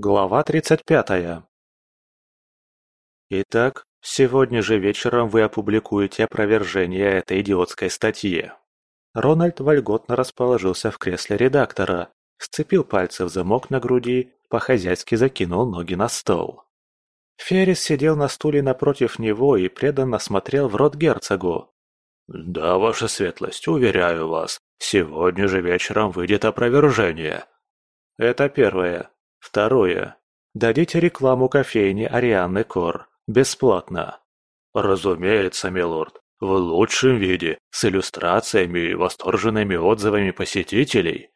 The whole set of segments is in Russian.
Глава 35. Итак, сегодня же вечером вы опубликуете опровержение этой идиотской статьи. Рональд вольготно расположился в кресле редактора, сцепил пальцы в замок на груди, по-хозяйски закинул ноги на стол. Феррис сидел на стуле напротив него и преданно смотрел в рот герцогу. «Да, ваша светлость, уверяю вас, сегодня же вечером выйдет опровержение». «Это первое. Второе. Дадите рекламу кофейни Арианны Кор. Бесплатно». «Разумеется, милорд. В лучшем виде, с иллюстрациями и восторженными отзывами посетителей».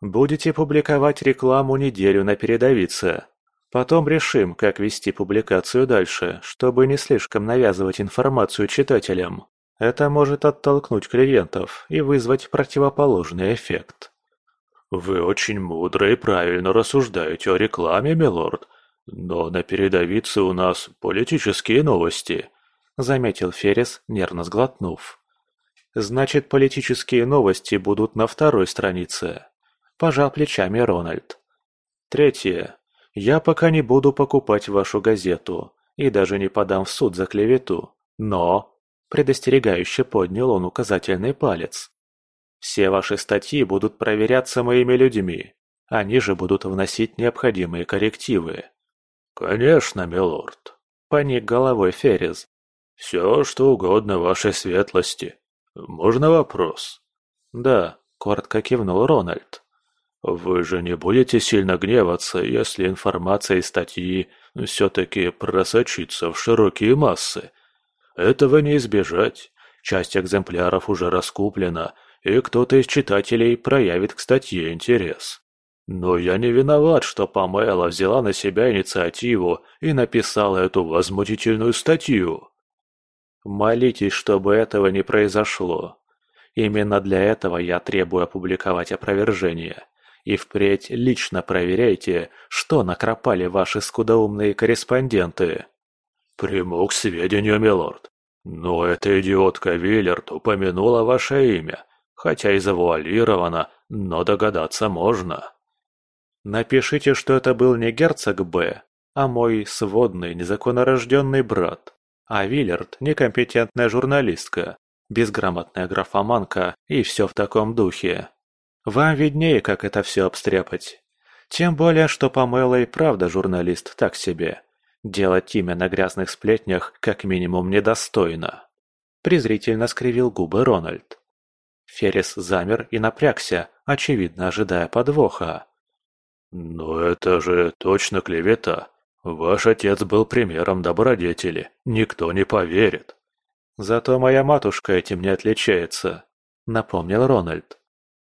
«Будете публиковать рекламу неделю на передовице. Потом решим, как вести публикацию дальше, чтобы не слишком навязывать информацию читателям. Это может оттолкнуть клиентов и вызвать противоположный эффект». «Вы очень мудро и правильно рассуждаете о рекламе, милорд, но на передовице у нас политические новости», — заметил Феррис, нервно сглотнув. «Значит, политические новости будут на второй странице», — пожал плечами Рональд. «Третье. Я пока не буду покупать вашу газету и даже не подам в суд за клевету, но...» Предостерегающе поднял он указательный палец. Все ваши статьи будут проверяться моими людьми. Они же будут вносить необходимые коррективы. Конечно, милорд. Поник головой Феррис. Все, что угодно вашей светлости. Можно вопрос? Да, коротко кивнул Рональд. Вы же не будете сильно гневаться, если информация из статьи все-таки просочится в широкие массы. Этого не избежать. Часть экземпляров уже раскуплена, и кто-то из читателей проявит к статье интерес. Но я не виноват, что Памела взяла на себя инициативу и написала эту возмутительную статью. Молитесь, чтобы этого не произошло. Именно для этого я требую опубликовать опровержение. И впредь лично проверяйте, что накропали ваши скудоумные корреспонденты. Приму к сведению, милорд. Но эта идиотка Виллерд упомянула ваше имя хотя и завуалировано, но догадаться можно. Напишите, что это был не герцог Б, а мой сводный незаконнорожденный брат, а Виллерд – некомпетентная журналистка, безграмотная графоманка и все в таком духе. Вам виднее, как это все обстряпать. Тем более, что Памела и правда журналист так себе. Делать имя на грязных сплетнях как минимум недостойно. Презрительно скривил губы Рональд. Феррис замер и напрягся, очевидно ожидая подвоха. «Но это же точно клевета. Ваш отец был примером добродетели. Никто не поверит». «Зато моя матушка этим не отличается», — напомнил Рональд.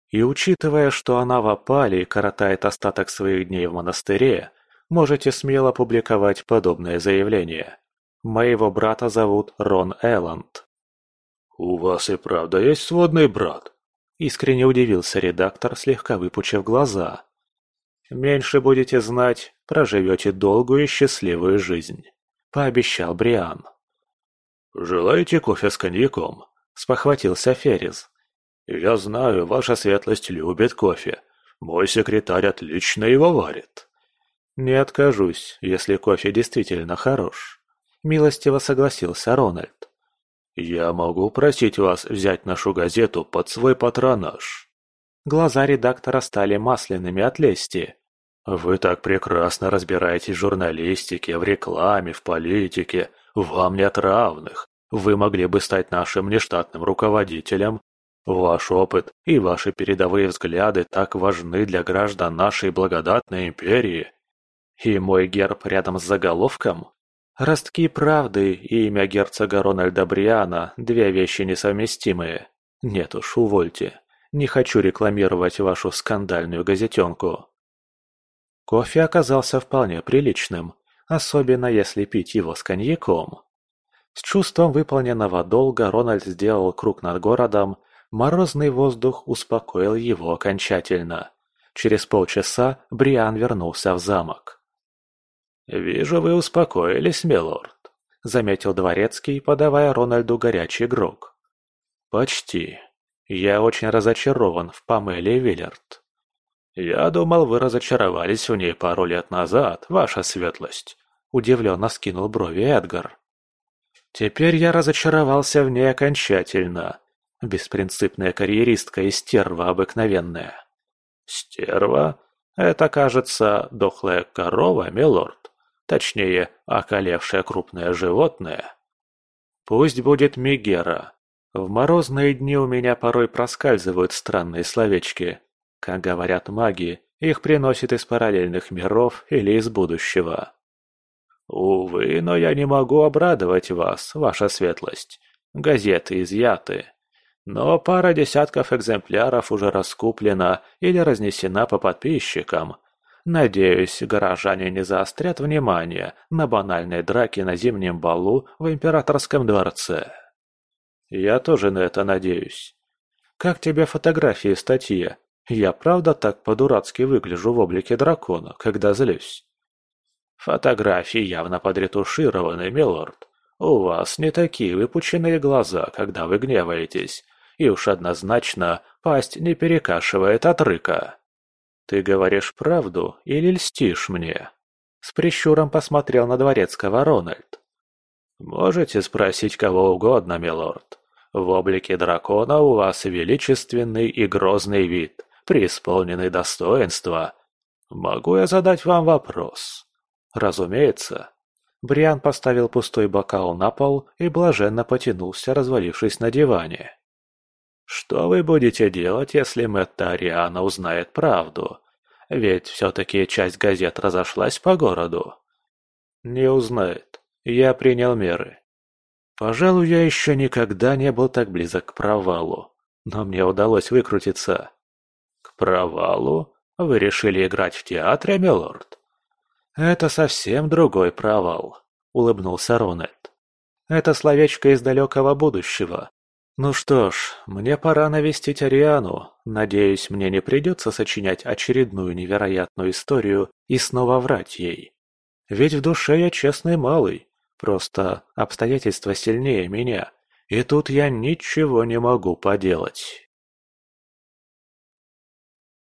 «И учитывая, что она в опале и коротает остаток своих дней в монастыре, можете смело публиковать подобное заявление. Моего брата зовут Рон Элланд». «У вас и правда есть сводный брат?» Искренне удивился редактор, слегка выпучив глаза. «Меньше будете знать, проживете долгую и счастливую жизнь», — пообещал Бриан. «Желаете кофе с коньяком?» — спохватился Феррис. «Я знаю, ваша светлость любит кофе. Мой секретарь отлично его варит». «Не откажусь, если кофе действительно хорош», — милостиво согласился Рональд. «Я могу просить вас взять нашу газету под свой патронаж». Глаза редактора стали масляными от лести. «Вы так прекрасно разбираетесь в журналистике, в рекламе, в политике. Вам нет равных. Вы могли бы стать нашим нештатным руководителем. Ваш опыт и ваши передовые взгляды так важны для граждан нашей благодатной империи. И мой герб рядом с заголовком? Ростки правды и имя герцога Рональда Бриана – две вещи несовместимые. Нет уж, увольте. Не хочу рекламировать вашу скандальную газетенку. Кофе оказался вполне приличным, особенно если пить его с коньяком. С чувством выполненного долга Рональд сделал круг над городом, морозный воздух успокоил его окончательно. Через полчаса Бриан вернулся в замок. «Вижу, вы успокоились, милорд», — заметил дворецкий, подавая Рональду горячий грог. «Почти. Я очень разочарован в Памеле Виллерд». «Я думал, вы разочаровались в ней пару лет назад, ваша светлость», — удивленно скинул брови Эдгар. «Теперь я разочаровался в ней окончательно. Беспринципная карьеристка и стерва обыкновенная». «Стерва? Это, кажется, дохлая корова, милорд. Точнее, околевшее крупное животное». «Пусть будет Мегера. В морозные дни у меня порой проскальзывают странные словечки. Как говорят маги, их приносят из параллельных миров или из будущего. Увы, но я не могу обрадовать вас, ваша светлость. Газеты изъяты. Но пара десятков экземпляров уже раскуплена или разнесена по подписчикам. Надеюсь, горожане не заострят внимание на банальной драке на зимнем балу в императорском дворце. Я тоже на это надеюсь. Как тебе фотографии в статье? Я правда так по-дурацки выгляжу в облике дракона, когда злюсь? Фотографии явно подретушированы, милорд. У вас не такие выпученные глаза, когда вы гневаетесь, и уж однозначно пасть не перекашивает от рыка. Ты говоришь правду или льстишь мне? С прищуром посмотрел на дворецкого Рональд. Можете спросить кого угодно, милорд. В облике дракона у вас величественный и грозный вид преисполненный достоинства. Могу я задать вам вопрос? Разумеется. Бриан поставил пустой бокал на пол и блаженно потянулся, развалившись на диване. Что вы будете делать, если Мэтта Ариана узнает правду? Ведь все-таки часть газет разошлась по городу. Не узнает. Я принял меры. Пожалуй, я еще никогда не был так близок к провалу. Но мне удалось выкрутиться провалу? Вы решили играть в театре, милорд?» «Это совсем другой провал», — улыбнулся Рональд. «Это словечко из далекого будущего. Ну что ж, мне пора навестить Ариану. Надеюсь, мне не придется сочинять очередную невероятную историю и снова врать ей. Ведь в душе я честный малый, просто обстоятельства сильнее меня, и тут я ничего не могу поделать».